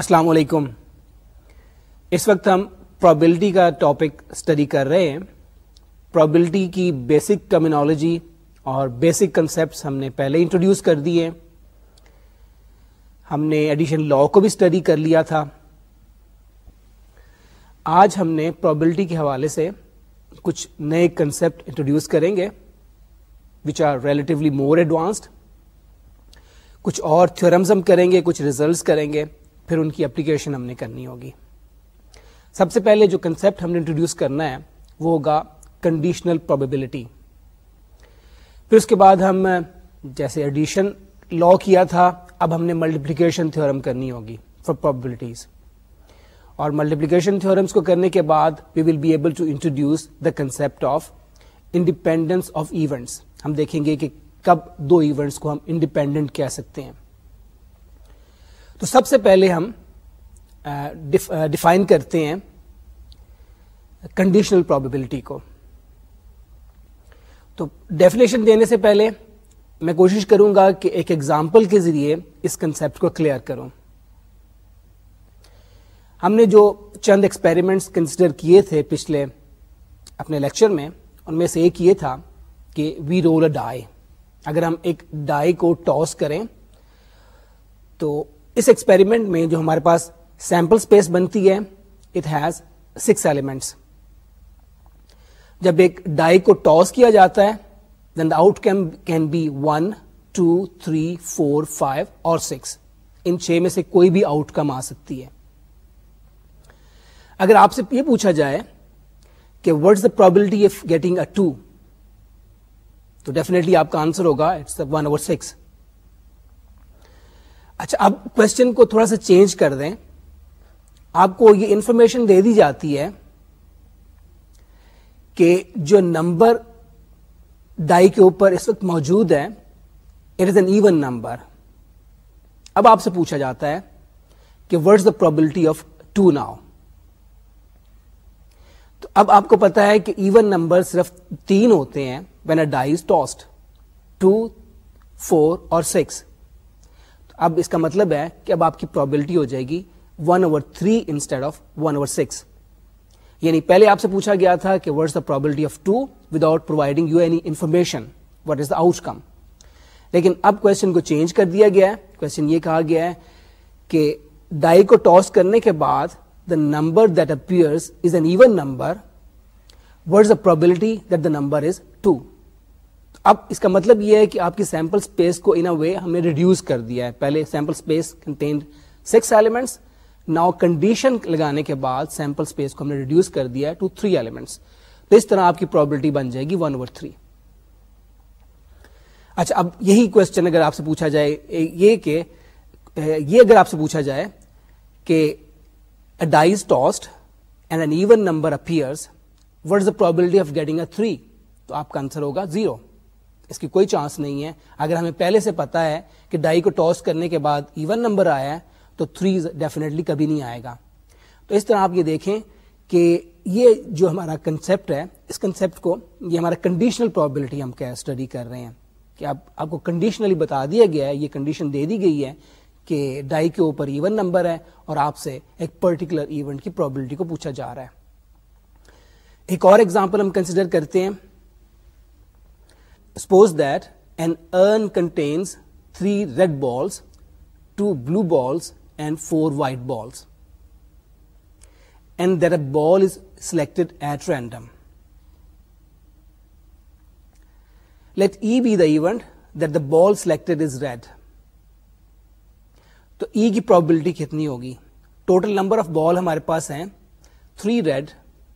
السلام علیکم اس وقت ہم پرابلٹی کا ٹاپک اسٹڈی کر رہے ہیں پرابلٹی کی بیسک ٹرمینالوجی اور بیسک کنسیپٹس ہم نے پہلے انٹروڈیوس کر دیے ہم نے ایڈیشن لا کو بھی اسٹڈی کر لیا تھا آج ہم نے پرابلٹی کے حوالے سے کچھ نئے کنسیپٹ انٹروڈیوس کریں گے which are relatively more advanced کچھ اور تھیورمز ہم کریں گے کچھ ریزلٹس کریں گے پھر ان کی اپلیکیشن ہم نے کرنی ہوگی سب سے پہلے جو کنسپٹ ہم نے انٹروڈیوس کرنا ہے وہ ہوگا کنڈیشنل پھر اس کے بعد ہم جیسے ایڈیشن لا کیا تھا اب ہم نے ملٹیپلیکیشن تھورم کرنی ہوگی فار پرابیبلٹیز اور ملٹیپلیکیشن تھورمس کو کرنے کے بعد we will be able to introduce the concept of independence of events ہم دیکھیں گے کہ کب دو ایونٹس کو ہم انڈیپینڈنٹ کہہ سکتے ہیں تو سب سے پہلے ہم ڈیفائن کرتے ہیں کنڈیشنل پرابیبلٹی کو تو ڈیفینیشن دینے سے پہلے میں کوشش کروں گا کہ ایک ایگزامپل کے ذریعے اس کنسپٹ کو کلیئر کروں ہم نے جو چند ایکسپیریمنٹس کنسیڈر کیے تھے پچھلے اپنے لیکچر میں ان میں سے ایک یہ تھا کہ وی رول اے ڈائے اگر ہم ایک ڈائی کو ٹاس کریں تو اس ایکسپیریمنٹ میں جو ہمارے پاس سیمپل اسپیس بنتی ہے اٹ ہیز سکس ایلیمنٹس جب ایک ڈائی کو ٹاس کیا جاتا ہے then the outcome can be one two three four five اور سکس ان چھ میں سے کوئی بھی آؤٹ کم آ سکتی ہے اگر آپ سے یہ پوچھا جائے کہ is the probability of getting a two تو ڈیفینیٹلی آپ کا آنسر ہوگا اٹس ون اوور سکس اچھا اب کوشچن کو تھوڑا سا چینج کر دیں آپ کو یہ انفارمیشن دے دی جاتی ہے کہ جو نمبر ڈائی کے اوپر اس وقت موجود ہے it is an even number اب آپ سے پوچھا جاتا ہے کہ what is the probability of two now تو اب آپ کو پتا ہے کہ ایون نمبر صرف تین ہوتے ہیں when a die is tossed two four اور سکس اب اس کا مطلب ہے کہ اب آپ کی پرابلٹی ہو جائے گی one over three instead of one over six یعنی پہلے آپ سے پوچھا گیا تھا کہ what is the probability of providing you any information what is the outcome لیکن اب کوشچن کو چینج کر دیا گیا ہے کوشچن یہ کہا گیا ہے کہ ڈائی کو ٹاس کرنے کے بعد the number that appears is an even number what is the probability that the number is two اب اس کا مطلب یہ ہے کہ آپ کی سیمپل اسپیس کو ان اے وے ہم نے ریڈیوس کر دیا ہے پہلے sample space contained six elements now condition لگانے کے بعد سیمپل اسپیس کو ہم نے ریڈیوس کر دیا ہے ٹو تھری ایلیمنٹس تو اس طرح آپ کی پرابلٹی بن جائے گی ون اوور تھری اچھا اب یہی کوشچن اگر آپ سے پوچھا جائے یہ کہ یہ اگر آپ سے پوچھا جائے کہ dice tossed and an even number appears what is the probability of getting a three تو آپ کا آنسر ہوگا زیرو اس کی کوئی چانس نہیں ہے اگر ہمیں پہلے سے پتا ہے کہ ڈائی کو ٹاس کرنے کے بعد ایون نمبر آیا ہے تو تھری ڈیفینیٹلی کبھی نہیں آئے گا تو اس طرح آپ یہ دیکھیں کہ یہ جو ہمارا کنسپٹ ہے اس کنسپٹ کو یہ ہمارا کنڈیشنل پرابلٹی ہم کیا اسٹڈی کر رہے ہیں کہ آپ آپ کو کنڈیشنلی بتا دیا گیا ہے یہ کنڈیشن دے دی گئی ہے کہ ڈائی کے اوپر ایون نمبر ہے اور آپ سے ایک پرٹیکولر ایونٹ کی پرابلٹی کو پوچھا جا رہا ہے ایک اور ایگزامپل ہم کنسیڈر کرتے ہیں suppose then urn contains three red balls two blue balls and four white balls and the ball is selected at random let E be the event that the ball select is red تو E e کی probability کتنی ہوگی total number of بال ہمارے پاس ہیں three red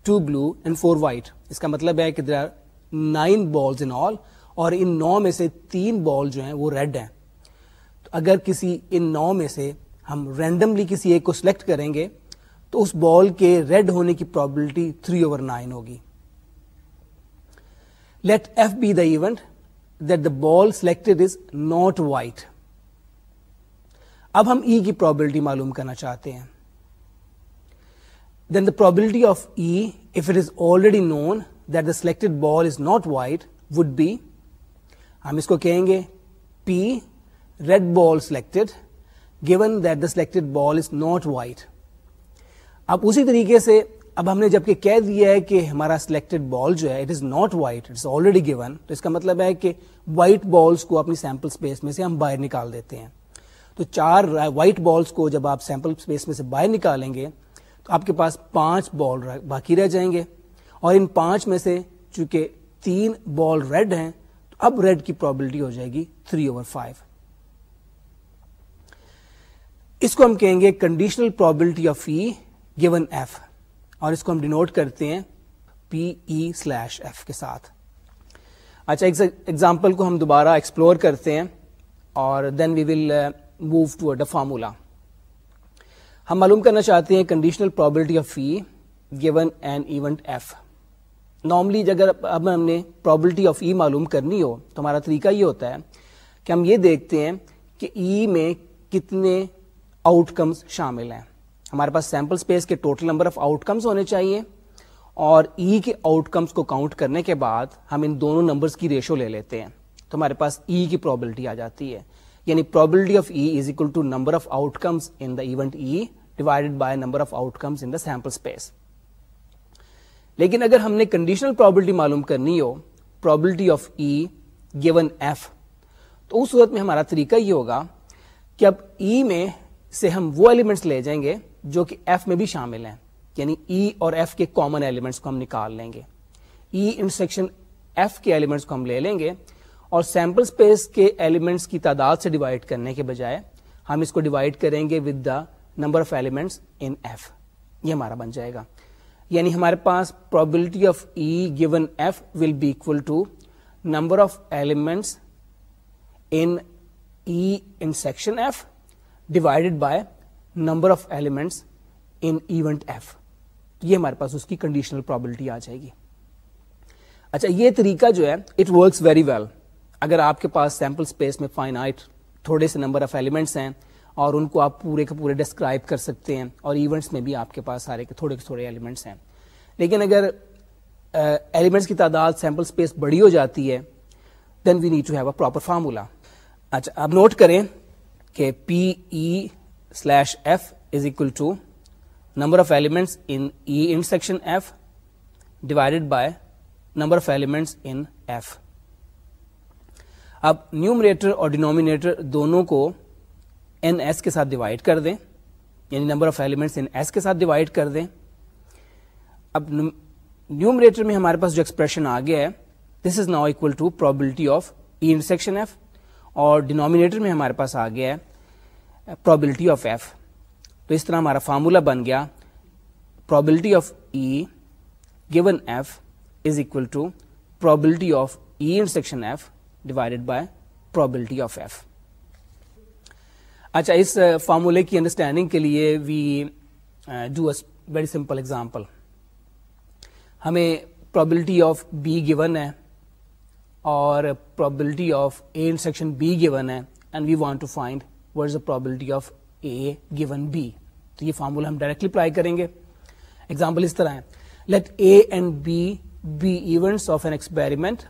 two blue and four white اس کا مطلب ہے کہ there are nine balls in all اور ان نو میں سے تین بال جو ہیں وہ ریڈ ہیں تو اگر کسی ان نو میں سے ہم رینڈملی کسی ایک کو سلیکٹ کریں گے تو اس بال کے ریڈ ہونے کی پرابلٹی تھری اوور نائن ہوگی let F be the event that the ball selected is not white اب ہم ای e کی پرابلٹی معلوم کرنا چاہتے ہیں then the probability of E if it is already known that the selected ball is not white would be ہم اس کو کہیں گے P red ball selected given that the selected ball is not white اب اسی طریقے سے اب ہم نے جبکہ کہہ دیا ہے کہ ہمارا سلیکٹڈ بال جو ہے it is not white it already given تو اس کا مطلب ہے کہ وائٹ بالس کو اپنی سیمپل اسپیس میں سے ہم باہر نکال دیتے ہیں تو چار وائٹ بالس کو جب آپ سیمپل اسپیس میں سے باہر نکالیں گے تو آپ کے پاس پانچ بال باقی رہ جائیں گے اور ان پانچ میں سے چونکہ تین بال ریڈ ہیں اب ریڈ کی پرابلٹی ہو جائے گی تھری اوور فائیو اس کو ہم کہیں گے conditional probability of E given F اور اس کو ہم ڈینوٹ کرتے ہیں پی ای سلیش ایف کے ساتھ اچھا ایگزامپل کو ہم دوبارہ ایکسپلور کرتے ہیں اور then we will move to add formula ہم معلوم کرنا چاہتے ہیں conditional probability of E given and event F normally اگر اب ہم نے پرابلٹی آف ای معلوم کرنی ہو تو ہمارا طریقہ یہ ہوتا ہے کہ ہم یہ دیکھتے ہیں کہ ای e میں کتنے آؤٹ کمس شامل ہیں ہمارے پاس سیمپل اسپیس کے total number of outcomes ہونے چاہیے اور ای e کے آؤٹ کمس کو کاؤنٹ کرنے کے بعد ہم ان دونوں نمبرس کی ریشو لے لیتے ہیں تو ہمارے پاس ای e کی پرابلٹی آ جاتی ہے یعنی probability of is to number of outcomes event E divide by number of out in the sample space لیکن اگر ہم نے کنڈیشنل پرابلٹی معلوم کرنی ہو probability of E given F تو اس صورت میں ہمارا طریقہ یہ ہوگا کہ اب ای e میں سے ہم وہ ایلیمنٹس لے جائیں گے جو کہ ایف میں بھی شامل ہیں یعنی ای e اور ایف کے کامن ایلیمنٹس کو ہم نکال لیں گے ای انسٹرکشن ایف کے ایلیمنٹس کو ہم لے لیں گے اور سیمپل اسپیس کے ایلیمنٹس کی تعداد سے ڈیوائڈ کرنے کے بجائے ہم اس کو ڈیوائڈ کریں گے with the number of elements in F یہ ہمارا بن جائے گا یعنی ہمارے پاس probability of E given F will be equal to number of elements in intersection F divided by number of elements in event F یہ ہمارے پاس اس کی کنڈیشنل پرابلٹی آ جائے گی اچھا یہ طریقہ جو ہے اٹ ورکس ویری ویل اگر آپ کے پاس سیمپل اسپیس میں فائن تھوڑے سے نمبر آف ایلیمنٹس ہیں اور ان کو آپ پورے کے پورے ڈسکرائب کر سکتے ہیں اور ایونٹس میں بھی آپ کے پاس سارے کے تھوڑے کے تھوڑے ایلیمنٹس ہیں لیکن اگر ایلیمنٹس کی تعداد سیمپل اسپیس بڑی ہو جاتی ہے then we need to have a proper formula اچھا نوٹ کریں کہ P E slash F is equal to number of elements in E intersection F divided by number of elements in F اب numerator اور denominator دونوں کو N S کے ساتھ divide کر دیں یعنی number of elements in S کے ساتھ ڈیوائڈ کر دیں اب نیومریٹر میں ہمارے پاس جو ایکسپریشن آ گیا ہے this is now equal to probability of E intersection F اور ڈینامینیٹر میں ہمارے پاس آ گیا ہے پرابلٹی آف ایف تو اس طرح ہمارا فارمولا بن گیا probability of E given F is equal to probability of E intersection F divided by probability of F اچھا اس فارمولے کی انڈرسٹینڈنگ کے لیے we do a very simple example ہمیں پرابلٹی آف بی گیون ہے اور probability of A section B given ہے and we want to find what is the probability of A given B تو یہ فارمولا ہم directly apply کریں گے example اس طرح ہے let A and B be events event experiment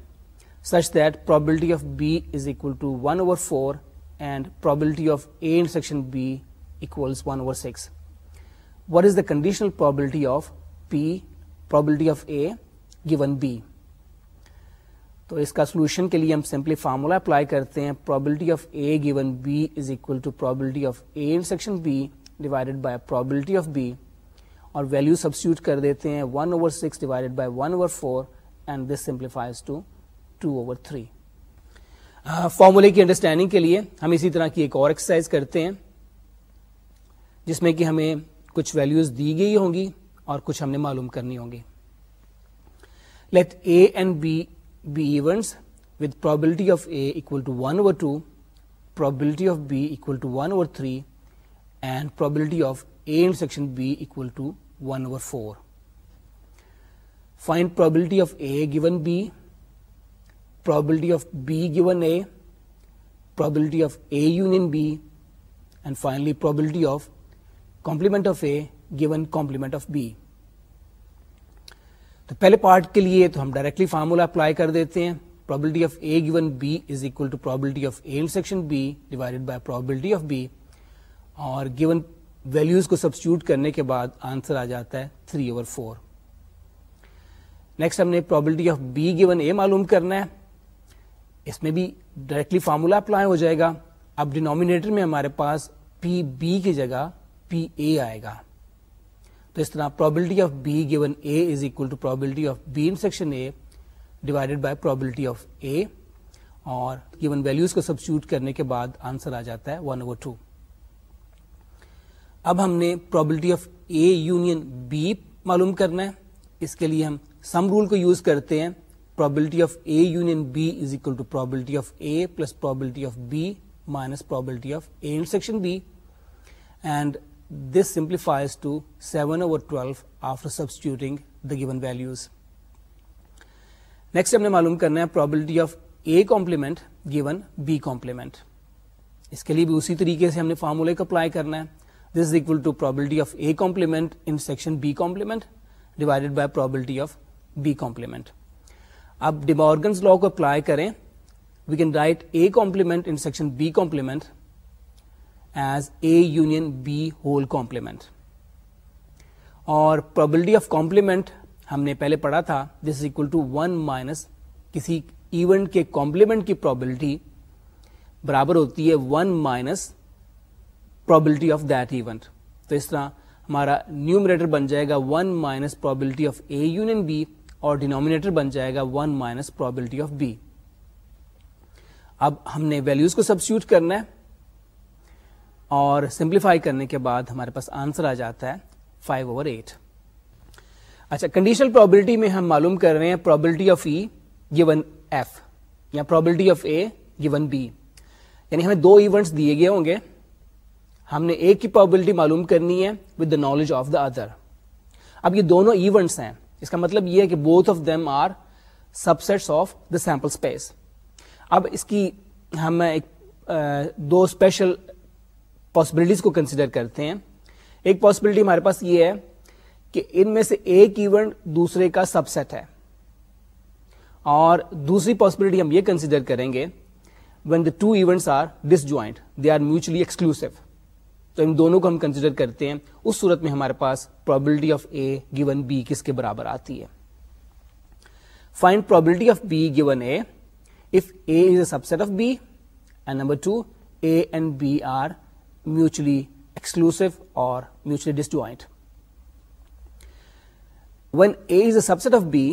such that probability of B is equal to one over four and probability of A section B equal six what is the conditional probability of P per B تو اس کا solution کے لیے ہم simply formula apply کرتے ہیں probability of A given B is section B divided by اور value substitute کر دیتے ہیں فارمولے کی انڈرسٹینڈنگ کے لیے ہم اسی طرح کی ایک اور ایکسرسائز کرتے ہیں جس میں کہ ہمیں کچھ ویلوز دی گئی ہوں گی اور کچھ ہم نے معلوم کرنی ہوں گی let A and B be events with probability of A equal to one over two probability of B equal to one over three and probability of A section B equal to one over four find probability of A given B per of B گ probability of A B فائنلیبلٹی of complement complement of B تو پہلے part کے لیے تو ہم formula apply کر دیتے ہیں اور گیون ویلیوز کو سبسٹیوٹ کرنے کے بعد آنسر آ جاتا ہے 3 اوور 4 نیکسٹ ہم نے پرابلٹی آف بی اے معلوم کرنا ہے اس میں بھی ڈائریکٹلی فارمولا اپلائی ہو جائے گا اب ڈینومینیٹر میں ہمارے پاس پی بی کی جگہ پی اے آئے گا تو اس طرح probability of B given A is equal to probability of B intersection A divided by probability of A اور گیون ویلوز کو سبسٹیوٹ کرنے کے بعد آنسر آ جاتا ہے ون اوور ٹو اب ہم نے probability of A union B معلوم کرنا ہے اس کے لیے ہم سم رول کو یوز کرتے ہیں B is equal plus probability of B minus probability of A section B and this simplifies after values next ہم نے معلوم کرنا ہے probability of A complement given B complement اس کے لیے بھی اسی طریقے سے ہم نے فارمولا کا اپلائی کرنا ہے this is equal to probability of complement section B complement divided by probability of B complement اب ڈیمارگنس لا کو اپلائی کریں we can write A complement intersection B complement as A union B whole complement اور probability of complement ہم نے پہلے پڑھا تھا this is equal to one minus کسی ایونٹ کے کمپلیمنٹ کی پرابلٹی برابر ہوتی ہے one minus probability of that event تو اس طرح ہمارا نیوم بن جائے گا one minus probability of A union B اور ڈینومینیٹر بن جائے گا one minus probability of B اب ہم نے ویلوز کو سب سیوٹ کرنا ہے اور سمپلیفائی کرنے کے بعد ہمارے پاس آنسر آ جاتا ہے فائیو اوور ایٹ اچھا کنڈیشنل پرابلٹی میں ہم معلوم کر رہے ہیں probability of E given F یا probability of A one events دیے گئے ہوں گے ہم نے ایک کی پرابلٹی معلوم کرنی ہے with the knowledge of the other اب یہ دونوں ایونٹس ہیں اس کا مطلب یہ ہے کہ both of them are subsets of the sample space اب اس کی ہم ایک دو اسپیشل پاسبلٹیز کو کنسیڈر کرتے ہیں ایک پاسبلٹی ہمارے پاس یہ ہے کہ ان میں سے ایک ایونٹ دوسرے کا سب سیٹ ہے اور دوسری پاسبلٹی ہم یہ کنسیڈر کریں گے when the two events are disjoint they are mutually exclusive تو ان دونوں کو ہم کنسیڈر کرتے ہیں اس صورت میں ہمارے پاس probability of A given B کس کے برابر آتی ہے find probability of B given A if A is a subset of B and number two A and B are mutually exclusive اور mutually disjoint when A is a subset of B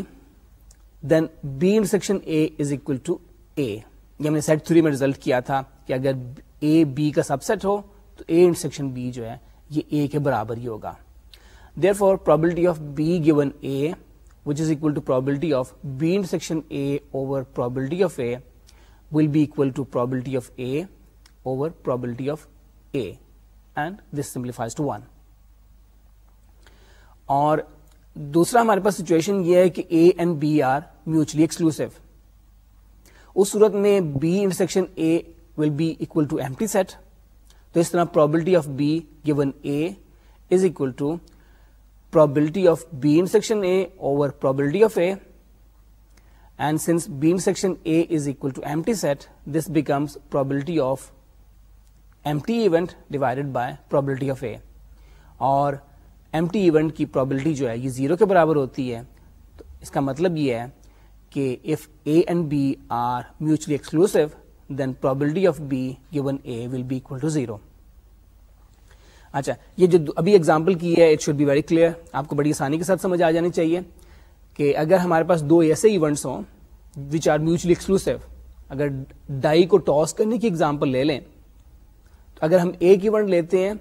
then B intersection A is equal to A یہ ہم نے set three میں result کیا تھا کہ اگر اے be کا سب سیٹ ہو تو اے انٹرسیکشن بی جو ہے یہ اے کے برابر ہی ہوگا therefore probability of B given A which is equal to probability of B intersection A over probability of A will be equal to probability of A over probability of A and this simplifies to one اور دوسرا ہمارے پاس situation یہ ہے کہ A and B are mutually exclusive اس صورت میں B intersection A will be equal to ایم سیٹ تو اس طرح probability of B given A is equal to probability of B intersection section A A A over probability of and since is equal to set بیشن problem اور empty event کی probability جو ہے یہ zero کے برابر ہوتی ہے تو اس کا مطلب یہ ہے کہ if A and B are mutually exclusive then probability of B A will be equal to zero اچھا یہ جو ابھی اگزامپل کی ہے it should be very clear آپ کو بڑی آسانی کے ساتھ سمجھ آ جانی چاہیے کہ اگر ہمارے پاس دو ایسے ایونٹس ہوں وچ آر میوچلی ایکسکلوسو اگر ڈائی کو ٹاس کرنے کی ایگزامپل لے لیں تو اگر ہم ایک ایونٹ لیتے ہیں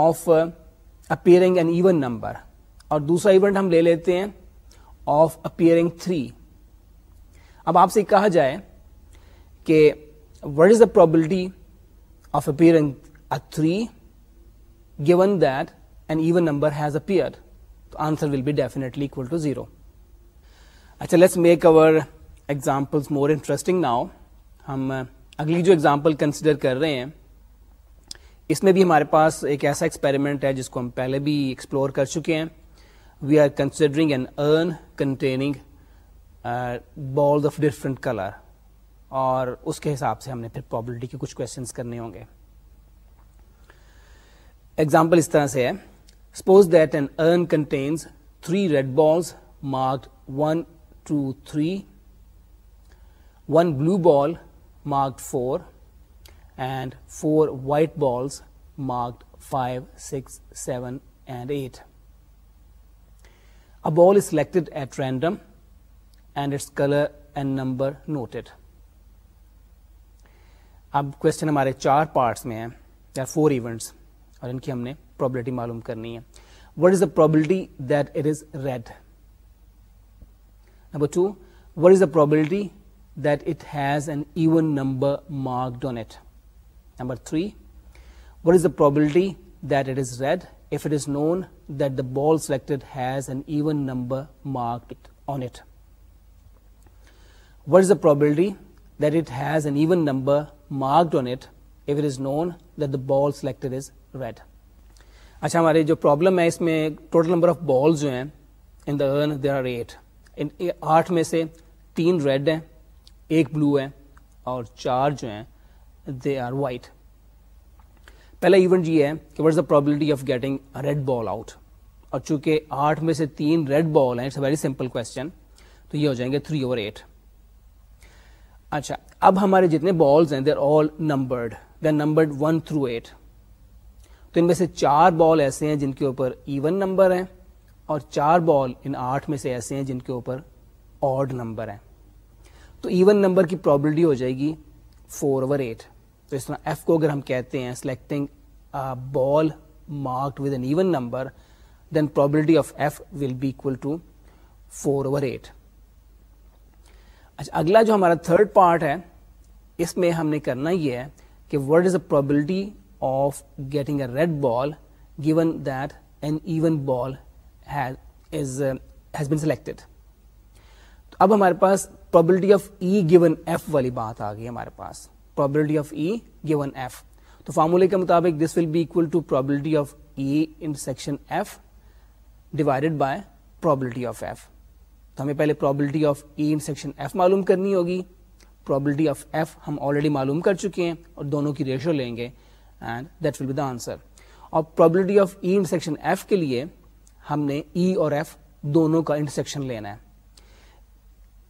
of appearing an even number اور دوسرا ایونٹ ہم لے لیتے ہیں آف اپیئرنگ تھری اب آپ سے کہا جائے کہ what is the probability of appear three given that an even number has ا تو answer will be definitely equal to zero اچھا let's make over examples more interesting now ہم uh, اگلی جو ایگزامپل کنسیڈر کر رہے ہیں اس میں بھی ہمارے پاس ایک ایسا ایکسپیریمنٹ ہے جس کو ہم پہلے بھی ایکسپلور کر چکے ہیں we are considering an urn containing balls of different colour اور اس کے حساب سے ہم نے پھر پرابلٹی کے کچھ کوشچنس کرنے ہوں گے ایگزامپل اس طرح سے ہے suppose that an urn contains three red balls mark one two three one blue ball marked four and four white balls marked five six seven and eight a ball is selected at random and its colour and number noted اب question ہمارے چار parts میں ہیں یا four events اور ان کی ہم نے پرابلٹی معلوم کرنی ہے what is the probability that it is red number two what is the probability that it has an even number number three what is the probability that it is red if it is known that the ball select has an even number marked on it what is the probability that it has an even number mark ڈونیٹ ever is known that the ball select is red اچھا ہماری جو problem ہے اس میں total number of ball ہیں in the urn there are eight آٹھ میں سے تین ریڈ ہیں ایک بلو ہے اور چار جو ہیں دے آر وائٹ پہلا ایونٹ یہ ہے کہ is the probability of getting red ball out اور چونکہ آٹھ میں سے تین ریڈ بال ہیں it's a very simple question تو یہ ہو جائیں گے تھری اوور ایٹ اچھا اب ہمارے جتنے بالز ہیں دے آر آل نمبر سے چار بال ایسے ہیں جن کے اوپر ایون نمبر ہیں اور چار بال ان آٹھ میں سے ایسے ہیں جن کے اوپر آڈ نمبر ہیں تو ایون نمبر کی پرابلٹی ہو جائے گی فور اوور ایٹ تو اس طرح ایف کو اگر ہم کہتے ہیں selecting ball marked with an even number then probability of F will be equal to four over eight اچھا اگلا جو ہمارا تھرڈ پارٹ ہے اس میں ہم نے کرنا یہ ہے کہ what is a probability of getting a red ball given that an even ball has been selected اب ہمارے پاس probability of E given F والی بات آ گئی ہمارے پاس probability of E given F تو فارمولے کے مطابق this will be to probability of E F divided by probability of F تو ہمیں پہلے پرابلٹی آف سیکشن ایف معلوم کرنی ہوگی پرابلٹی آف ایف ہم آلریڈی معلوم کر چکے ہیں اور دونوں کی ریشو لیں گے and that will be the answer اور probability of E intersection F کے لیے ہم نے ای e اور ایف دونوں کا انٹرسیکشن لینا ہے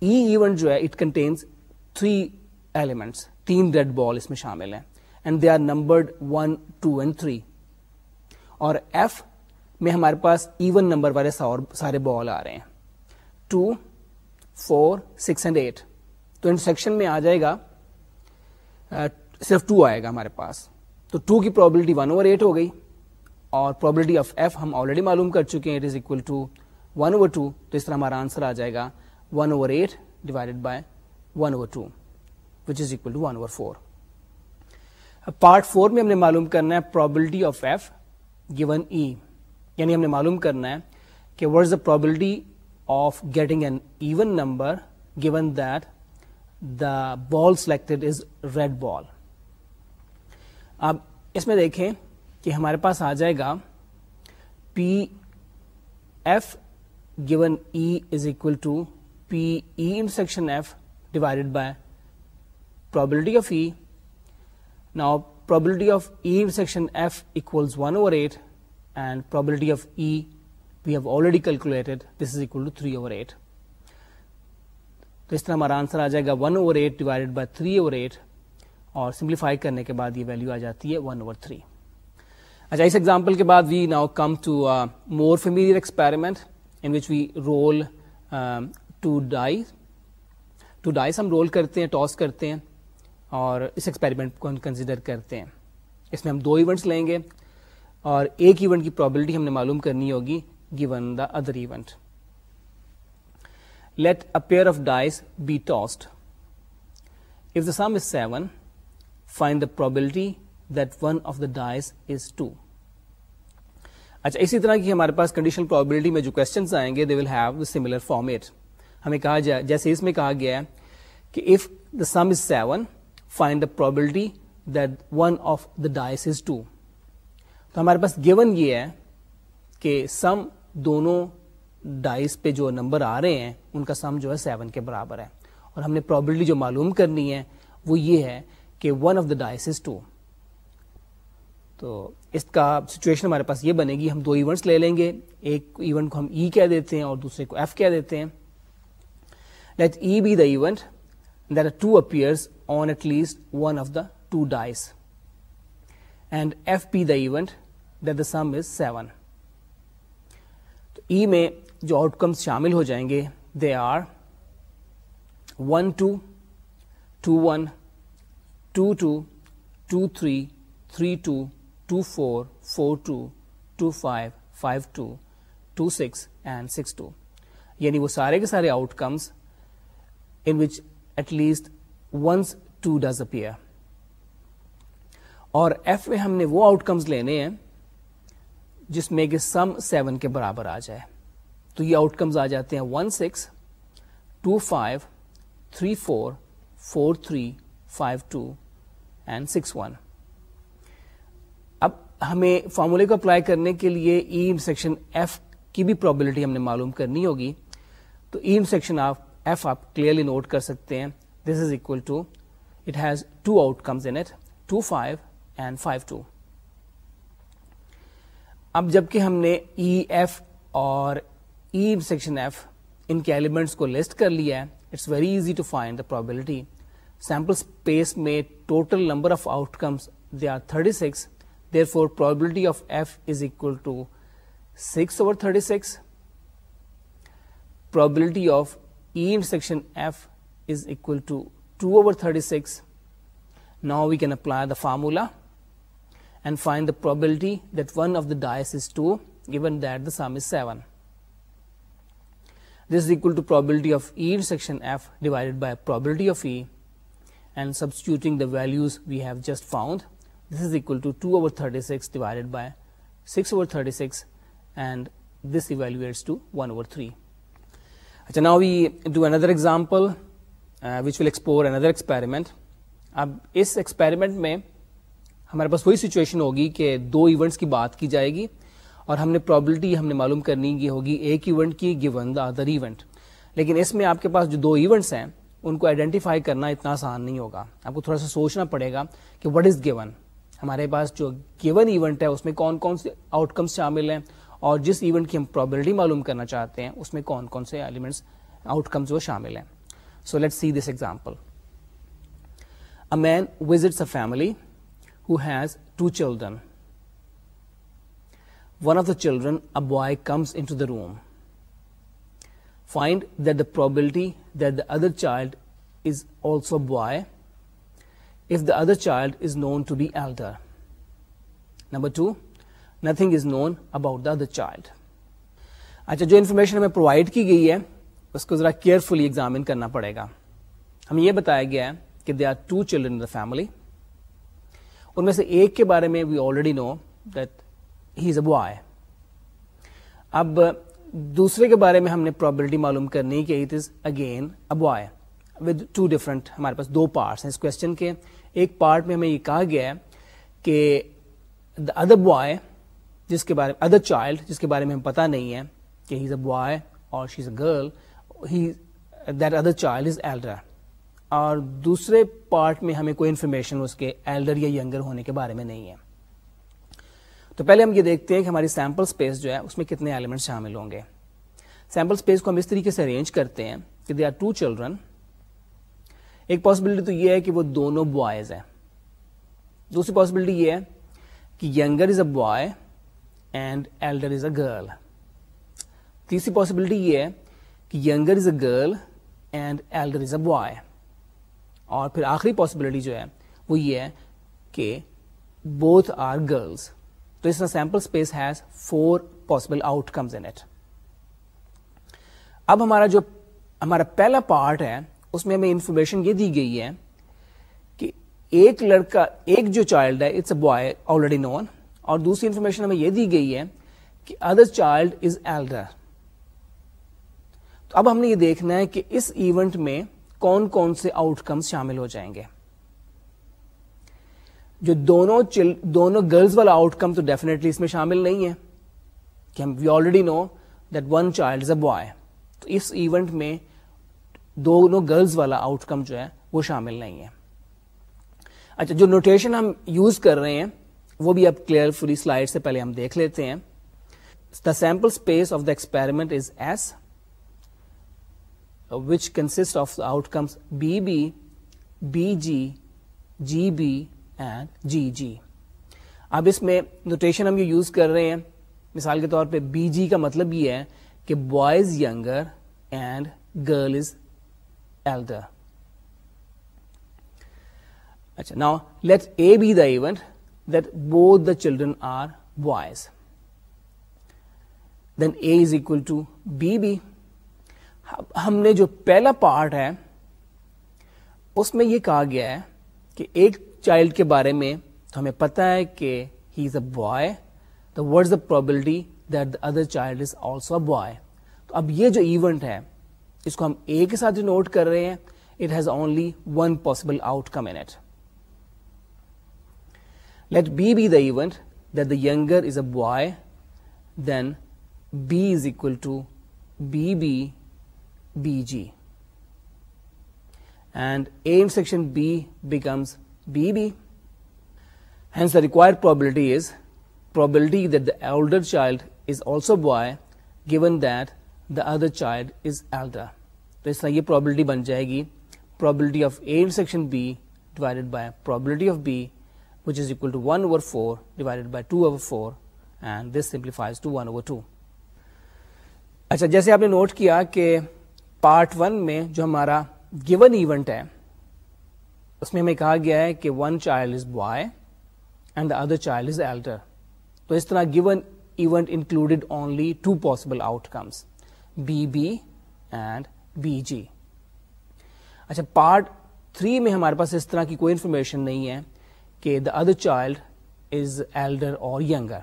ای e ایونٹ جو ہے اٹ کنٹینس تھری ایلیمنٹس تین ریڈ بال اس میں شامل ہیں and they are numbered one two and three اور ایف میں ہمارے پاس ایون نمبر والے سارے بال آ رہے ہیں two four six and eight تو انٹرسیکشن میں آ جائے گا صرف ٹو آئے گا ہمارے پاس تو ٹو کی پرابلٹی ون اوور ایٹ ہو گئی اور پرابلٹی آف ایف ہم آلریڈی معلوم کر چکے ہیں it is equal to one over two تو اس طرح ہمارا آنسر آ جائے گا one over eight divided by one over two which is equal to one over four part four میں ہم نے معلوم کرنا ہے probability of F given E یعنی ہم نے معلوم کرنا ہے کہ what is the probability of getting an even number given the ball selected is red ball اب اس میں دیکھیں کہ ہمارے پاس آ جائے گا P F given E is equal to P E intersection F divided by probability of E now probability of E intersection F equals one over eight and probability of E we have calculated this is equal to three over eight تو اس طرح ہمارا answer آ جائے گا one over eight divided by three over eight اور simplify کرنے کے بعد یہ ویلیو آ جاتی ہے ون اوور تھری اچھا اس ایگزامپل کے بعد we now come to more in which we roll two die two dice ہم رول کرتے ہیں ٹاس کرتے ہیں اور اس ایکسپیریمنٹ کو ہم کنسیڈر کرتے ہیں اس میں ہم دو ایونٹس لیں گے اور ایک ایونٹ کی پرابلٹی ہم نے معلوم کرنی ہوگی given the other event. Let a pair of dice be tossed. If the sum is 7, find the probability that one of the dice is 2. اچھا اسی طرح کی ہمارے پاس کنڈیشنل پرابلٹی میں جو کوشچنس آئیں گے they will have similar format ہمیں کہا جائے جیسے اس میں کہا گیا ہے کہ if the sum is seven find the probability that one of the dice is two تو ہمارے پاس گیون یہ ہے کہ سم دونوں ڈائس پہ جو نمبر آ رہے ہیں ان کا سم جو ہے سیون کے برابر ہے اور ہم نے پرابلٹی جو معلوم کرنی ہے وہ یہ ہے کہ one of the dice is two تو اس کا سچویشن ہمارے پاس یہ بنے گی ہم دو ایونٹس لے لیں گے ایک ایونٹ کو ہم ای e کہہ دیتے ہیں اور دوسرے کو ایف کہہ دیتے ہیں let E be the event there are two appears on at least one of the two dice and F be the event that the sum is seven E e میں جو آؤٹ کمس شامل ہو جائیں گے they are one two to one two to two three three two two four four two two five five two two six and six two یعنی وہ سارے کے سارے outcomes in which at least once two does appear اور F میں ہم نے وہ آؤٹ کمز لینے ہیں جس میں کہ سم سیون کے برابر آ جائے تو یہ آؤٹ کمز آ جاتے ہیں one six two five three four four three five two and six one اب ہمیں فارمولے کو اپلائی کرنے کے لیے سیکشن e ایف کی بھی پرابلٹی ہم نے معلوم کرنی ہوگی تو ایم سیکشن آف ایف آپ کلیئرلی نوٹ کر سکتے ہیں this is equal to it has two outcomes in two five and five two اب جبکہ ہم نے ای e, ایف اور ای سیکشن ایف ان کے ایلیمنٹس کو لسٹ کر لیا ہے it's very easy to find the probability sample space میں total number of outcomes they are thirty six therefore probability of F is equal to six over thirty six probability of E section F is equal to two over thirty six now we can apply the formula and find problem to two over thirty six this evaluate to over three اچھا نازامپل ویچ ول ایکسپوریمنٹ اب اس experiment میں ہمارے پاس وہی situation ہوگی کہ دو events کی بات کی جائے گی اور ہم نے پرابلٹی ہم نے معلوم کرنی یہ ہوگی ایک ایونٹ کی گیون دا ادر ایونٹ لیکن اس میں آپ کے پاس جو دو ایونٹس ہیں ان کو آئیڈینٹیفائی کرنا اتنا آسان نہیں ہوگا آپ کو تھوڑا سا سوچنا پڑے گا کہ وٹ از گیون ہمارے پاس جو گیون ایونٹ ہے اس میں کون کون سے آؤٹ کمس شامل ہیں اور جس ایونٹ کی ہم پرابلٹی معلوم کرنا چاہتے ہیں اس میں کون کون سے ایلیمنٹس آؤٹ کمس وہ شامل ہیں so let see this example a man visits a family who has two children. One of the children, a boy, comes into the room. Find that the probability that the other child is also boy if the other child is known to be elder. Number two, nothing is known about the other child. اچھا جو information ہمیں provide کی گئی ہے اس کو ذرا carefully examine کرنا پڑے گا ہمیں یہ بتایا گیا ہے کہ they are two children the family ان میں سے ایک کے بارے میں we already know that he is a boy اب دوسرے کے بارے میں ہم نے پرابلٹی معلوم کرنی کہ it is again a boy with two different ہمارے پاس دو پارٹس ہیں اس کوشچن کے ایک پارٹ میں ہمیں یہ کہا گیا ہے کہ دا ادر بوائے جس کے بارے میں ادر چائلڈ جس کے بارے میں ہمیں پتہ نہیں ہے کہ ہی از اے بوائے اور she is a girl he that other child is elder اور دوسرے پارٹ میں ہمیں کوئی انفارمیشن اس کے ایلڈر یا ینگر ہونے کے بارے میں نہیں ہے تو پہلے ہم یہ دیکھتے ہیں کہ ہماری سیمپل اسپیس جو ہے اس میں کتنے ایلیمنٹ شامل ہوں گے سیمپل اسپیس کو ہم اس طریقے سے ارینج کرتے ہیں کہ دے آر ٹو چلڈرن ایک پاسبلٹی تو یہ ہے کہ وہ دونوں بوائز ہیں دوسری پاسبلٹی یہ ہے کہ younger is a boy and elder is a girl تیسری پاسبلٹی یہ ہے کہ younger is a girl and elder is a boy اور پھر آخری پاسبلٹی جو ہے وہ یہ ہے کہ بوتھ آر گرلس تو اس sample space has four possible out comes اب ہمارا جو ہمارا پہلا پارٹ ہے اس میں ہمیں انفارمیشن یہ دی گئی ہے کہ ایک لڑکا ایک جو چائلڈ ہے it's a boy already known اور دوسری انفارمیشن ہمیں یہ دی گئی ہے کہ ادر چائلڈ از ایلڈر تو اب ہم نے یہ دیکھنا ہے کہ اس ایونٹ میں کون کون سے آؤٹ کم شامل ہو جائیں گے جو دونوں چل, دونوں گرلز والا آؤٹ کم تو ڈیفینیٹلی اس میں شامل نہیں ہے کہ ہم we already know that one child boy تو اس ایونٹ میں دونوں گرلز والا آؤٹ کم جو ہے وہ شامل نہیں ہے اچھا جو نوٹیشن ہم یوز کر رہے ہیں وہ بھی اب کلیئر فلی سلائڈ سے پہلے ہم دیکھ لیتے ہیں the sample space of the experiment is S consist of the outcomes B B G B and G G اب اس میں نوٹیشن ہم یہ یوز کر رہے ہیں مثال کے طور پہ بی جی کا مطلب یہ ہے کہ boy younger and girl is elder اچھا نا let A be the event that both the children are boys then A is equal to B B ہم نے جو پہلا پارٹ ہے اس میں یہ کہا گیا ہے کہ ایک چائلڈ کے بارے میں تو ہمیں پتا ہے کہ he is a boy the probability that the other child is also a boy تو اب یہ جو ایونٹ ہے اس کو ہم اے کے ساتھ جو نوٹ کر رہے ہیں it has only one possible outcome and at let B be the event that the یگر is a boy then B is equal to B B B G and A section B becomes B B hence the required probability is probability that the elder child is also boy given that the other child is elder تو اس طرح یہ probability بن جائے گی probability of A section B divided by probability of B which is equal to one over four divided by two over four and this simplifies to one over two اچھا جیسے آپ نے نوٹ کیا کہ part one میں جو ہمارا given event ہے اس میں ہمیں کہا گیا ہے کہ one child is boy and the other child is elder تو اس طرح given event included only two possible outcomes B B and B G اچھا پارٹ تھری میں ہمارے پاس اس طرح کی کوئی انفارمیشن نہیں ہے کہ the other child is elder اور ینگر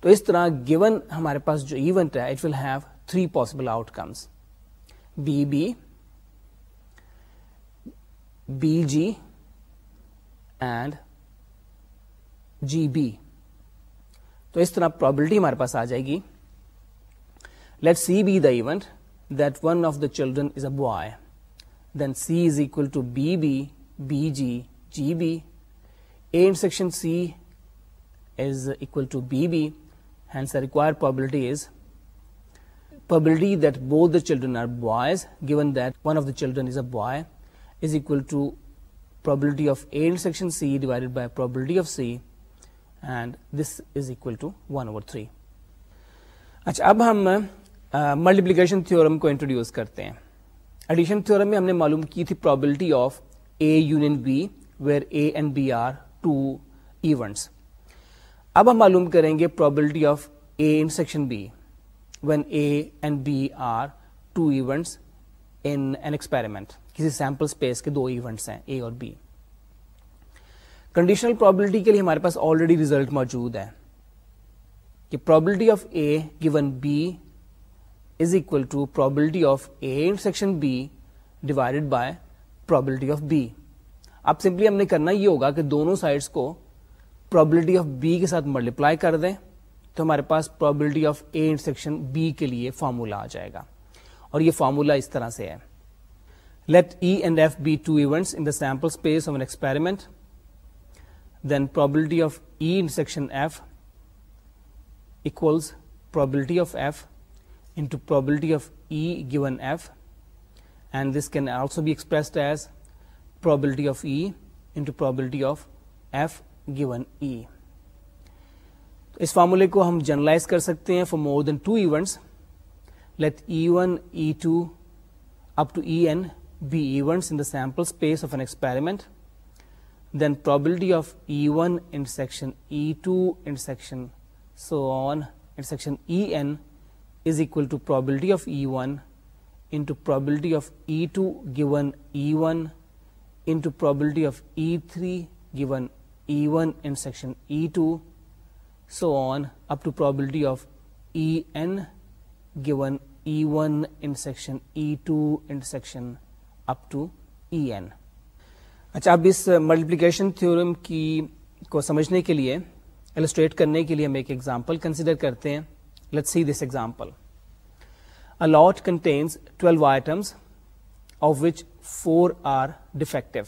تو اس طرح گیون ہمارے پاس جو ایونٹ ہے it will have three possible outcomes B B B G and G B تو اس طرح پرابلٹی ہمارے پاس آ جائے گی let C be the event that one of the children is a boy then C is equal to B B B G G B A intersection section C is equal to B B hence required probability is probability probability probability that that both the the children children are boys given one of of of is is is a A boy equal equal to C C divided by and this to 1 over 3 اچھا اب ہم multiplication theorem کو introduce کرتے ہیں addition theorem میں ہم نے معلوم کی تھی probability of A union B where A and B are two events اب ہم معلوم کریں گے probability of A section B one A and B are two events in an experiment کسی سیمپل اسپیس کے دو ایونٹس ہیں اے اور بی کنڈیشنل پرابلٹی کے لیے ہمارے پاس آلریڈی ریزلٹ موجود ہے کہ probability of A one B is equal to probability of A section B divide by probability of B اب سمپلی ہم نے کرنا یہ ہوگا کہ دونوں سائڈس کو پرابلٹی آف بی کے ساتھ ملٹیپلائی کر دیں تو ہمارے پاس probability of A intersection B کے لیے فارمولا آ جائے گا اور یہ فارمولا اس طرح سے ہے let E and F be two events in the sample space of an experiment then probability of E intersection F equals probability of F into this can also be expressed as probability of E ایو probability of F given E اس فارمولے کو ہم جرلائز کر سکتے ہیں for more than two events let E one E two up to E N be events in the sample space of an experiment then probability of E one intersection E two intersection intersection so on E N is equal to probability of E one into probability of E two given E one into probability of E E three given one intersection E two so on up to probability of E N given E one intersection E two intersection up to E N اچھا اب اس multiplication theorem کی کو سمجھنے کے لیے illustrate کرنے کے لیے ہم ایک ایگزامپل کنسیڈر کرتے ہیں let see this example a lot contains twelve items of which four are defective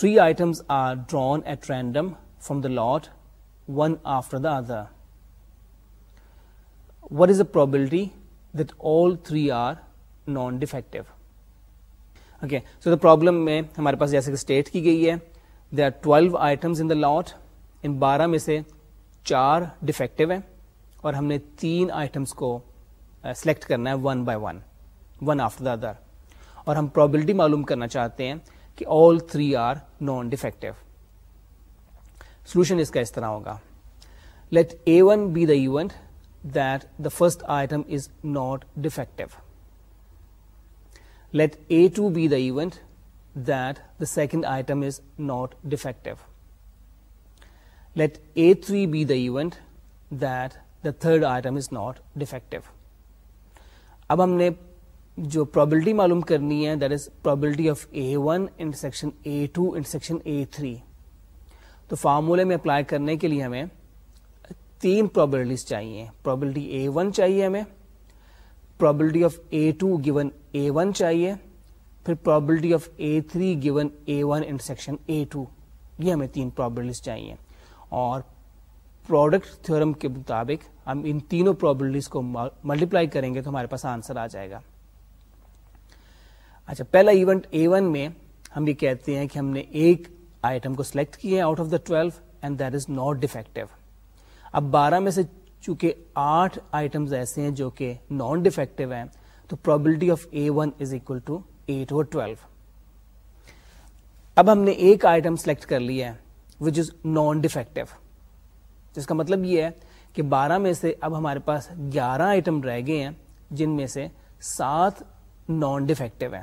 three items are drawn at random from the lot one after the other what is the probability دل three are non defective okay so the problem میں ہمارے پاس جیسے state کی گئی ہے they are twelve items in the lot ان بارہ میں سے چار ڈیفیکٹو ہیں اور ہم نے تین آئٹمس کو سلیکٹ کرنا ہے one by one one after the other اور ہم پرابلٹی معلوم کرنا چاہتے ہیں کہ all three are non defective solution اس کا اس طرح ہوگا let A one be the event that the first item is not defective let A two be the event that the second item is not defective let A three be the event that the third item is not defective اب ہم نے جو probability معلوم کرنی ہے that is probability of A one intersection A two intersection A three تو formula میں apply کرنے کے لیے ہمیں تین پرابلٹیز چاہیے پرابلٹی اے ون چاہیے ہمیں probability of A two given A one چاہیے پھر probability of A A A three given one two یہ ہمیں تین پرابلٹیز چاہیے اور پروڈکٹ تھورم کے مطابق ہم ان تینوں پرابلٹیز کو ملٹیپلائی کریں گے تو ہمارے پاس آنسر آ جائے گا اچھا پہلا ایونٹ اے ون میں ہم یہ کہتے ہیں کہ ہم نے ایک آئٹم کو سلیکٹ کیے ہیں out of the twelve and that is not defective اب بارہ میں سے چونکہ آٹھ آئٹم ایسے ہیں جو کہ نان ڈیفیکٹو ہیں تو probability of A one is equal to eight over twelve اب ہم نے ایک آئٹم سلیکٹ کر لی ہے وچ از نان ڈیفیکٹو جس کا مطلب یہ ہے کہ بارہ میں سے اب ہمارے پاس گیارہ آئٹم رہ گئے ہیں جن میں سے سات نان ڈیفیکٹو ہیں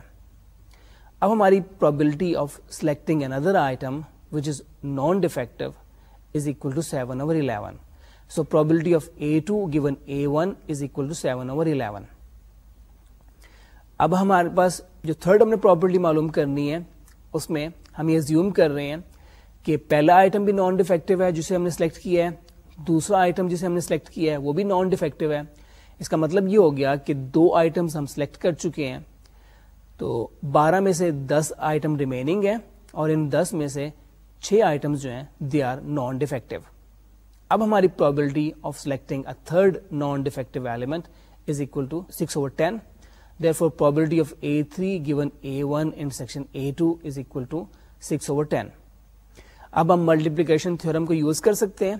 اب ہماری probability of selecting N other item which is non defective is equal to seven over eleven so probability of A A two two given one is equal seven over eleven اب ہمارے پاس جو third ہم نے property معلوم کرنی ہے اس میں ہم یہ زیوم کر رہے ہیں کہ پہلا آئٹم بھی نان ڈیفیکٹو ہے جسے ہم نے سلیکٹ کیا ہے دوسرا آئٹم جسے ہم نے سلیکٹ کیا ہے وہ بھی نان ڈیفیکٹو ہے اس کا مطلب یہ ہو گیا کہ دو آئٹم ہم سلیکٹ کر چکے ہیں تو بارہ میں سے دس آئٹم ریمیننگ ہیں اور ان دس میں سے چھ آئٹمس جو ہیں دے آر نان ڈیفیکٹو اب ہماری probability of selecting a third non defective element is equal to six over ten therefore probability of A three given A one intersection A two is equal to six over ten اب ہم multiplication theorem کو use کر سکتے ہیں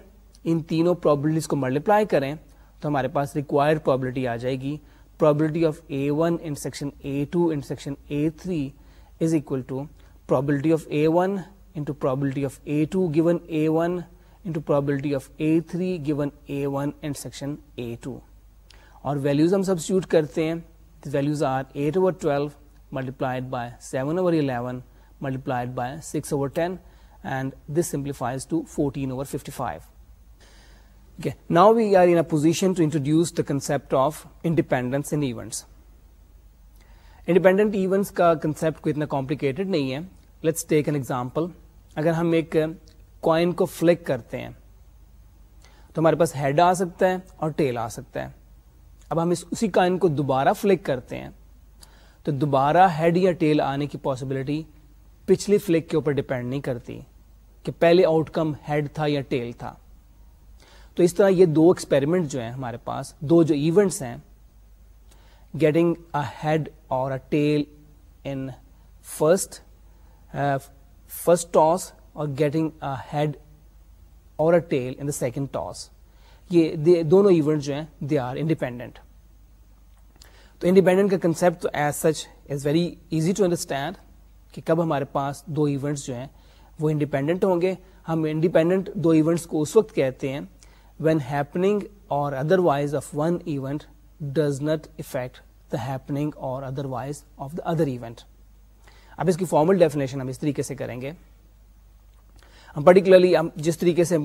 ان تینوں پرابلٹیز کو multiply کریں تو ہمارے پاس ریکوائرڈ پرابلٹی آ جائے گی probability of A one intersection A two and intersection A three is equal to probability of A one پر A one probability of A three A one and intersection A two اور values ہم substitute کرتے ہیں values are eight over twelve multiplied by seven over eleven multiplied by six over ten and this simplifies to fourteen over fifty five Okay. Now we are in a position to introduce the concept of independence in events. Independent events کا concept کو اتنا complicated نہیں ہے let's take an example اگر ہم ایک coin کو فلک کرتے ہیں تو ہمارے پاس ہیڈ آ سکتا ہے اور ٹیل آ سکتا ہے اب ہم اسی کوائن کو دوبارہ فلک کرتے ہیں تو دوبارہ ہیڈ یا ٹیل آنے کی پاسبلٹی پچھلی فلک کے اوپر ڈپینڈ نہیں کرتی کہ پہلے آؤٹ کم ہیڈ تھا یا ٹیل تھا تو اس طرح یہ دو ایکسپیریمنٹ جو ہیں ہمارے پاس دو جو ایونٹس ہیں گیٹنگ اے ہیڈ اور a tail in first first toss اور گیٹنگ اے ہیڈ اور a tail in the second toss یہ دونوں ایونٹ جو ہیں دے آر انڈیپینڈنٹ تو انڈیپینڈنٹ کا کنسپٹ تو as such is very easy to understand کہ کب ہمارے پاس دو ایونٹس جو ہیں وہ انڈیپینڈنٹ ہوں گے ہم انڈیپینڈنٹ دو ایونٹس کو اس وقت کہتے ہیں when happening or otherwise of one event does not affect the happening or otherwise of the other event اب اس کی فارمل ڈیفینیشن ہم اس طریقے سے کریں گے ہم پرٹیکولرلی ہم جس طریقے سے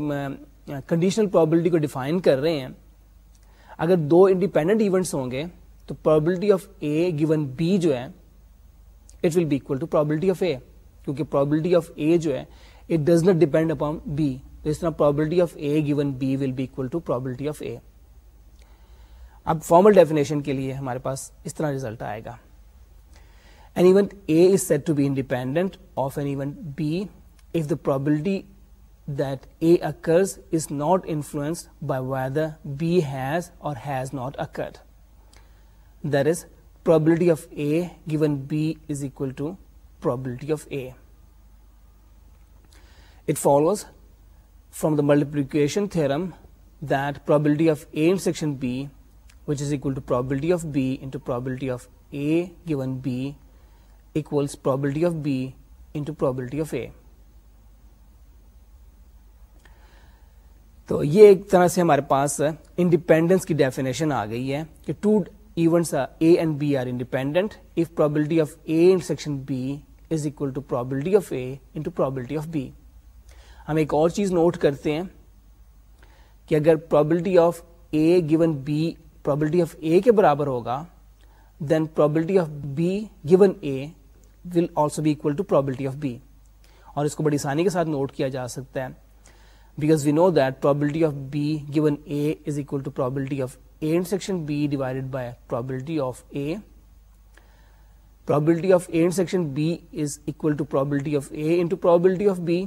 کنڈیشنل پرابلٹی کو ڈیفائن کر رہے ہیں اگر دو انڈیپینڈنٹ ایونٹس ہوں گے تو probability of A given B جو ہے it will be equal to probability of A کیونکہ پرابلٹی آف اے جو ہے it does not depend upon B تو اس طرح probability of A given B will be equal to probability of A اب formal definition کے لیے ہمارے پاس اس طرح ریزلٹ آئے گا an event A is set to be independent of an event B if the probability that A occurs is not influence by whether B has or has not occurred there is probability of A given B is equal to probability of A it follows from the multiplication theorem that probability of A section B which is ایکلٹی of B into B L probability of B in problem تو یہ ایک طرح سے ہمارے پاس independence کی definition آ گئی ہے کہ two events A and B are independent if probability of A intersection B is equal to probability of A to probability of B ہم ایک اور چیز نوٹ کرتے ہیں کہ اگر probability of A given B probability of A کے برابر ہوگا then probability of B given A will also be equal to probability of B اور اس کو بڑی آسانی کے ساتھ نوٹ کیا جا سکتا ہے because we know that probability of B given A is equal to probability of A section B divided by probability of A probability of A in section B is equal to probability of A into probability of B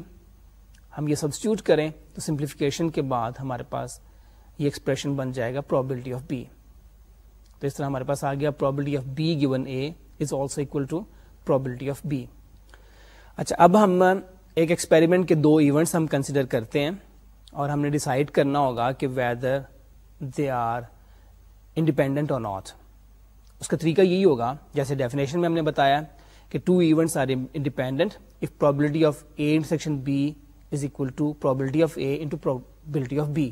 ہم یہ substitute کریں تو simplification کے بعد ہمارے پاس یہ expression بن جائے گا پرابلٹی آف بی تو اس طرح ہمارے پاس آ گیا probability of B given A is also equal to probability of B اچھا اب ہم ایک ایکسپیریمنٹ کے دو ایونٹس ہم کنسیڈر کرتے ہیں اور ہم نے ڈیسائڈ کرنا ہوگا کہ ویدر دے آر انڈیپینڈنٹ اور ناٹ اس کا طریقہ یہی ہوگا جیسے ڈیفینیشن میں ہم نے بتایا کہ two events are independent if probability of A section B is equal to probability probability of of A into B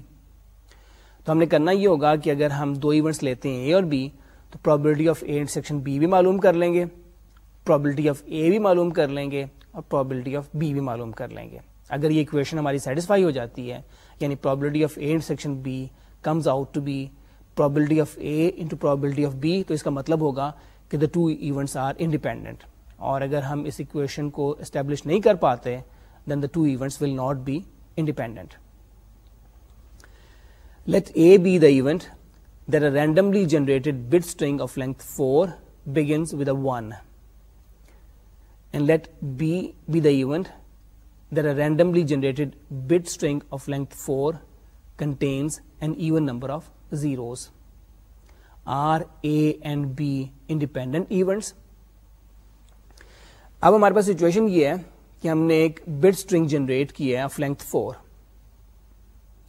تو ہم نے کرنا یہ ہوگا کہ اگر ہم دو ایونٹس لیتے ہیں اے اور بی تو probability of A section B بھی معلوم کر لیں گے پرابلٹی آف اے بھی معلوم کر لیں گے اور پرابلٹی آف بی بھی معلوم کر لیں گے اگر یہ اکویشن ہماری سیٹسفائی ہو جاتی ہے یعنی probability of A intersection section B comes out to be probability of A into probability of B تو اس کا مطلب ہوگا کہ the two events are independent اور اگر ہم اس اکویشن کو اسٹیبلش نہیں کر پاتے the two events will not be independent let A be the event that randomly generate bit string of length four begins and let B be the event that a randomly generated bit string of length four contains an even number of zeros are A and B independent events اب ہمارے پاس situation یہ ہے کہ ہم نے ایک bit string generate کی ہے آف لینتھ فور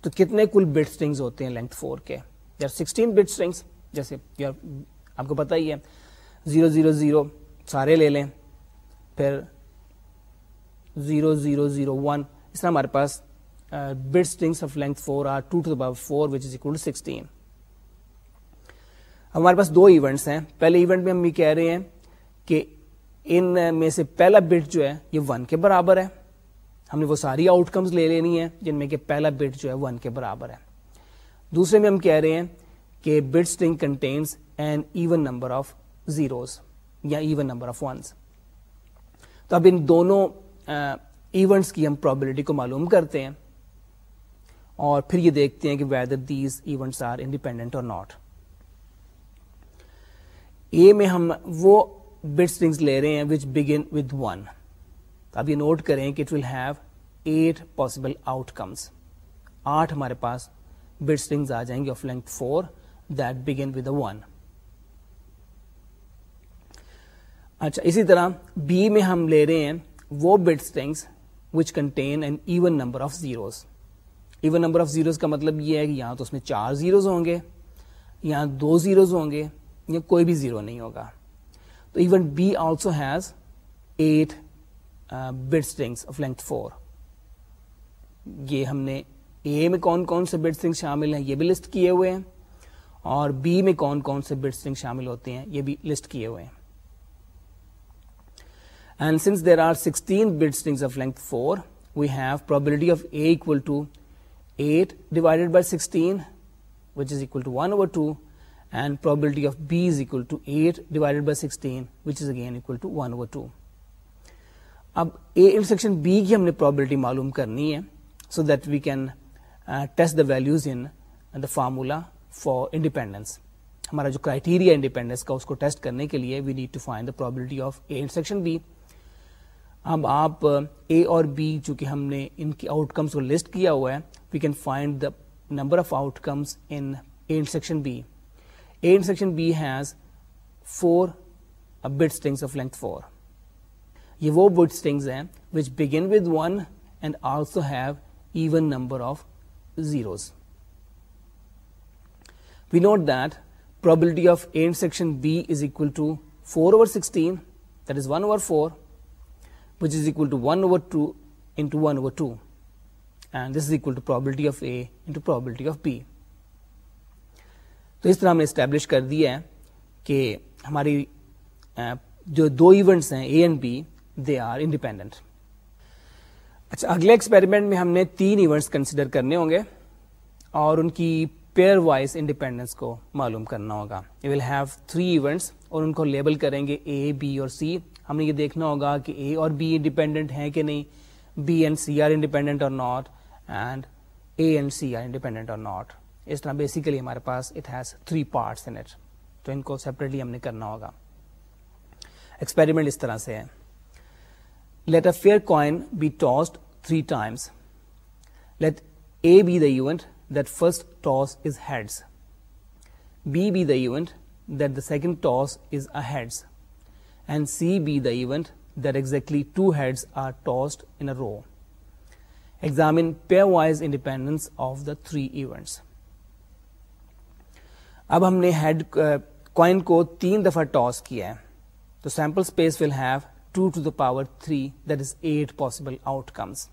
تو کتنے کل بٹ اسٹرنگز ہوتے ہیں لینتھ فور کے دیر سکسٹین بٹ اسٹرنگس جیسے آپ کو پتا ہی ہے زیرو زیرو زیرو سارے لے لیں پھر زیرو زیرو زیرو ون اس طرح ہمارے پاس bit strings of length four are two two above four which is equal sixteen ہمارے پاس دو ایونٹس ہیں پہلے ایونٹ میں ہم یہ کہہ رہے ہیں کہ ان میں سے پہلا بٹ جو ہے یہ ون کے برابر ہے ہم نے وہ ساری آؤٹ کمز لے لینی ہے جن میں کہ پہلا بٹ جو ہے ون کے برابر ہے دوسرے میں ہم کہہ رہے ہیں کہ bit string contains an even even number number of of zeros یا ونس تو اب ان دونوں ایونٹس کی ہم پرابلٹی کو معلوم کرتے ہیں اور پھر یہ دیکھتے ہیں کہ whether these events are independent اور ناٹ اے میں ہم وہ بٹ اسٹرنگس لے رہے ہیں وچ بگن ود ون اب یہ نوٹ کریں کہ it will have eight possible outcomes آٹھ ہمارے پاس بٹ اسٹرنگز آ جائیں گے of length four that begin with one اچھا اسی طرح بی میں ہم لے رہے ہیں وہ bit strings which contain an even number of zeros even number of zeros کا مطلب یہ ہے کہ یہاں تو اس میں چار زیروز ہوں گے یہاں دو زیروز ہوں گے یا کوئی بھی زیرو نہیں ہوگا تو even B also has eight bit strings of length four یہ ہم نے اے میں کون کون سے بٹ اسٹرنگ شامل ہیں یہ بھی لسٹ کیے ہوئے ہیں اور بی میں کون کون سے بٹ اسٹرنگ شامل ہوتے ہیں یہ بھی لسٹ کیے ہوئے ہیں and since there are sixteen bit strings of length four we have probability of A equal to 8 divided by sixteen which is equal to 1 over 2 and problem section B کی ہم نے پرابلٹی معلوم کرنی ہے so that we can test formula for independence ہمارا جو criteria independence کا اس کو ٹیسٹ کرنے کے لیے we need to find B اب آپ اے uh, اور بی چونکہ ہم نے ان کی آؤٹ کمس کو لسٹ کیا ہوا ہے we can find the number of out intersection B A instruction B has length four یہ وہ which begin with one and also have even number of zeros we note probability of A instruction B is equal to four over sixteen that is one over four which is probability of A probability of B تو اس طرح ہم نے establish کر دیا ہے کہ ہماری جو دو ایونٹس ہیں A and B they are independent اچھا اگلے ایکسپیریمنٹ میں ہم نے تین ایونٹس کنسیڈر کرنے ہوں گے اور ان کی پیئر وائز انڈیپینڈنس کو معلوم کرنا ہوگا you will have three events اور ان کو لیبل کریں گے اے بی اور سی ہم نے یہ دیکھنا ہوگا کہ اے اور بی انڈیپینڈنٹ ہیں کہ نہیں B and C are independent اور not and A and C are independent اور ناٹ اس طرح بیسیکلی ہمارے پاس اٹ ہیز تھری پارٹس ان کو سیپریٹلی ہم نے کرنا ہوگا ایکسپیریمنٹ اس طرح سے ہے let a fair coin be tossed three times let A be the event that first toss is heads B be the event that the second toss is a heads and C be the event that exactly two heads are tossed in row independence of the three events اب ہم نے head coin uh, کو تین دفعہ toss کیا ہے تو sample space will have two to the power three that is eight possible outcomes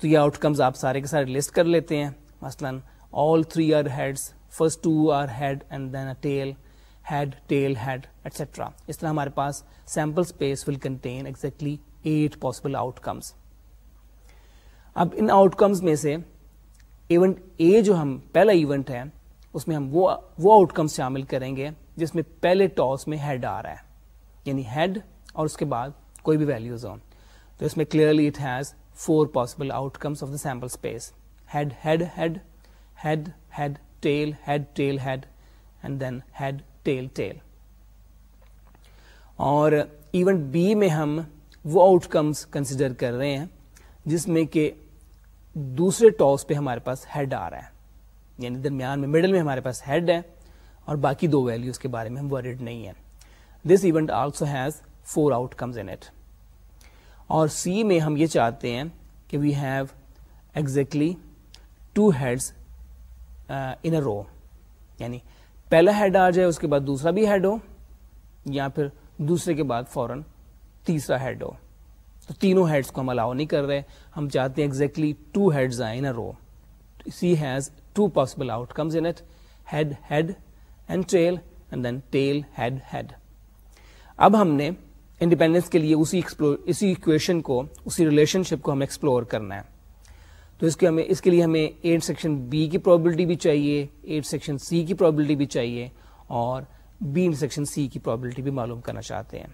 تو یہ آؤٹ کمس آپ سارے کے سارے لسٹ کر لیتے ہیں مثلاً all three are are heads first two head head and then a tail tail head etcetera اس طرح ہمارے پاس sample space will contain exactly eight possible outcomes اب ان آؤٹ کمس میں سے ایونٹ اے جو ہم پہلا ایونٹ ہے اس میں ہم وہ آؤٹ کم شامل کریں گے جس میں پہلے ٹاس میں ہیڈ آ رہا ہے یعنی ہیڈ اور اس کے بعد کوئی بھی ویلو زون تو اس میں clearly it has four possible outcomes of the sample space head head head head head tail head tail head and then head tail tail اور ایونٹ بی میں ہم وہ آؤٹ کمس کنسیڈر کر رہے ہیں جس میں کہ دوسرے ٹاس پہ ہمارے پاس ہیڈ آ رہا ہے یعنی درمیان میں مڈل میں ہمارے پاس ہیڈ ہے اور باقی دو ویلیوز کے بارے میں ہم ورڈ نہیں ہیں this event also has four outcomes in it اور سی میں ہم یہ چاہتے ہیں کہ we have exactly two heads in row یعنی پہلا ہیڈ آ جائے اس کے بعد دوسرا بھی ہیڈ ہو یا پھر دوسرے کے بعد فوراً تیسرا ہیڈ ہو تو تینوں ہیڈس کو ہم الاؤ نہیں کر رہے ہم چاہتے ہیں ایگزیکٹلی ٹو ہیڈز آئیں in row C has possible out نے انڈیپینڈنس کے لیے اور بی ان سی کی پرابلٹی بھی معلوم کرنا چاہتے ہیں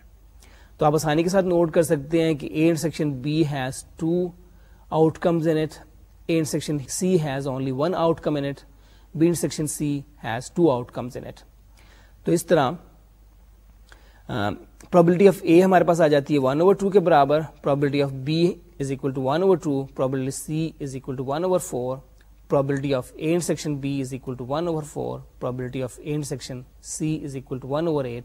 تو آپ آسانی کے ساتھ نوٹ کر سکتے ہیں کہ A intersection C has only one outcome in it. B intersection C has two outcomes in it. تو اس طرح پرابلٹی آف اے ہمارے پاس آ جاتی ہے برابر probability of B is equal to 1 over 2 probability C is equal four problem B is equal to 1 over 1 over 8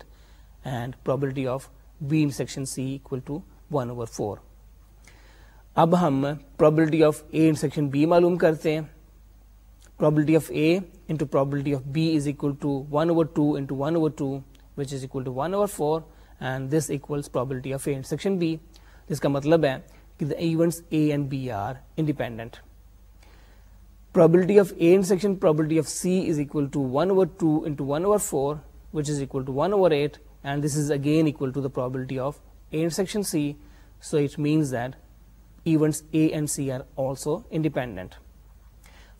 and probability of بیشن سی 1 اوور 4 اب ہم probability of A intersection B معلوم کرتے ہیں probability of A into into probability probability of of B is is equal equal to to to to one one one over over over which four and this A intersection B جس کا مطلب ہے کہ events A A and and B are independent probability probability of of intersection C is is is equal equal to to to one one one over over over into four which eight this again equal to the probability of A intersection C so it means that events A and C are also independent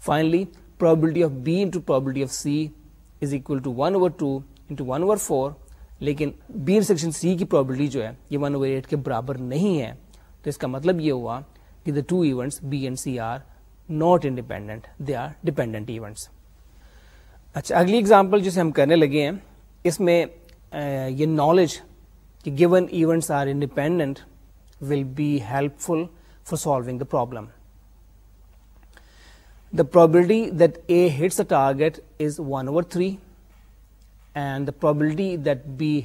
finally probability of B in C is equal to one over two into one over four لیکن B section C کی probability جو ہے یہ one over eight کے برابر نہیں ہے تو اس کا مطلب یہ ہوا کہ the two events B and C are not independent they are dependent events اچھا اگلی اگزامپل جسے ہم کرنے لگے ہیں اس میں یہ نالج کہ given events are independent will be helpful for problem. The problem the probability that A hits is target is one over three and the B hits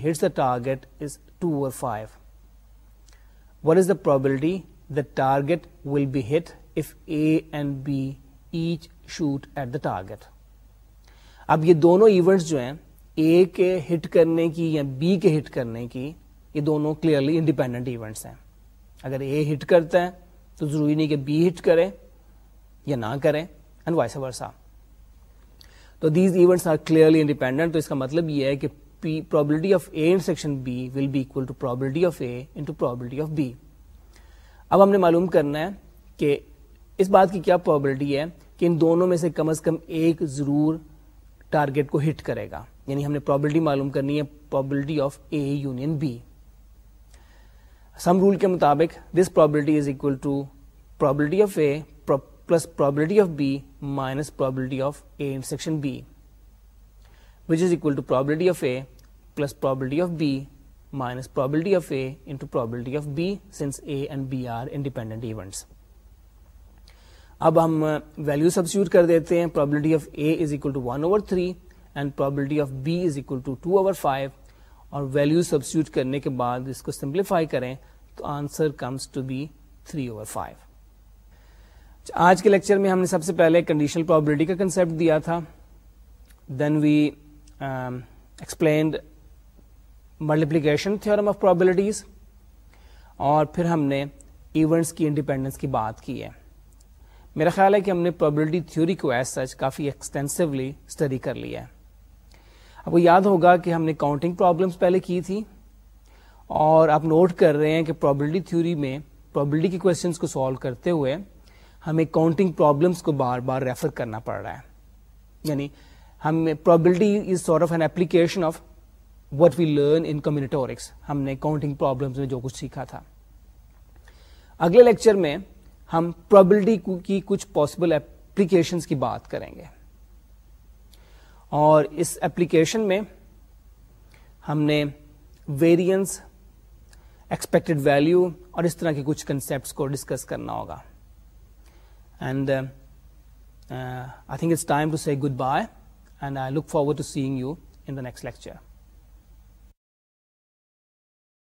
hits target target is two over five what is the the target will be hit if A and B each shoot at the target اب یہ دونوں events جو ہیں اے کے ہٹ کرنے کی یا be کے ہٹ کرنے کی یہ دونوں کلیئرلی انڈیپینڈنٹ ایونٹس ہیں اگر اے ہٹ کرتا ہے تو ضروری نہیں کہ بی ہٹ کریں یا نہ کریں اینڈ وائس تو these events are clearly independent تو اس کا مطلب یہ ہے کہ probability probability of of of A A in B B will equal to be اب ہم نے معلوم کرنا ہے کہ اس بات کی کیا پرابلٹی ہے کہ ان دونوں میں سے کم از کم ایک ضرور ٹارگیٹ کو ہٹ کرے گا یعنی ہم نے پرابلٹی معلوم کرنی ہے probability of A union B sum rule کے مطابق this probability is equal to probability probability of of A plus B minus probability of A intersection B which is equal to probability of A plus probability probability probability of of of B B B minus A A into since and are independent events اب ہم value substitute کر دیتے ہیں probability probability of of A is is equal to one over three and B equal to two over five اور value substitute کرنے کے بعد اس کو سمپلیفائی کریں تو answer comes to be three over five آج کے لیکچر میں ہم نے سب سے پہلے کنڈیشنل پرابلٹی کا کنسپٹ دیا تھا then we explained multiplication theorem of probabilities اور پھر ہم نے ایونٹس کی انڈیپینڈنس کی بات کی ہے میرا خیال ہے کہ ہم نے پرابلٹی تھیوری کو ایز سچ کافی ایکسٹینسولی اسٹڈی کر لیا ہے آپ کو یاد ہوگا کہ ہم نے کاؤنٹنگ پرابلمس پہلے کی تھی اور آپ نوٹ کر رہے ہیں کہ پرابلٹی تھیوری میں پرابلٹی کے کوشچنس کو سالو کرتے ہوئے ہمیں کاؤنٹنگ پرابلمس کو بار بار ریفر کرنا پڑ رہا ہے یعنی ہم probability is of an application of what we learn in combinatorics ہم نے کاؤنٹنگ پرابلمس میں جو کچھ سیکھا تھا اگلے لیکچر میں ہم پرابلٹی کی کچھ پاسبل اپلیکیشنس کی بات کریں گے اور اس ایپلیکیشن میں ہم نے ویریئنس ایکسپیکٹڈ ویلیو اور اس طرح کے کچھ کنسیپٹس کو ڈسکس کرنا ہوگا and I think it's time to say good bye and I look forward to seeing you in the next lecture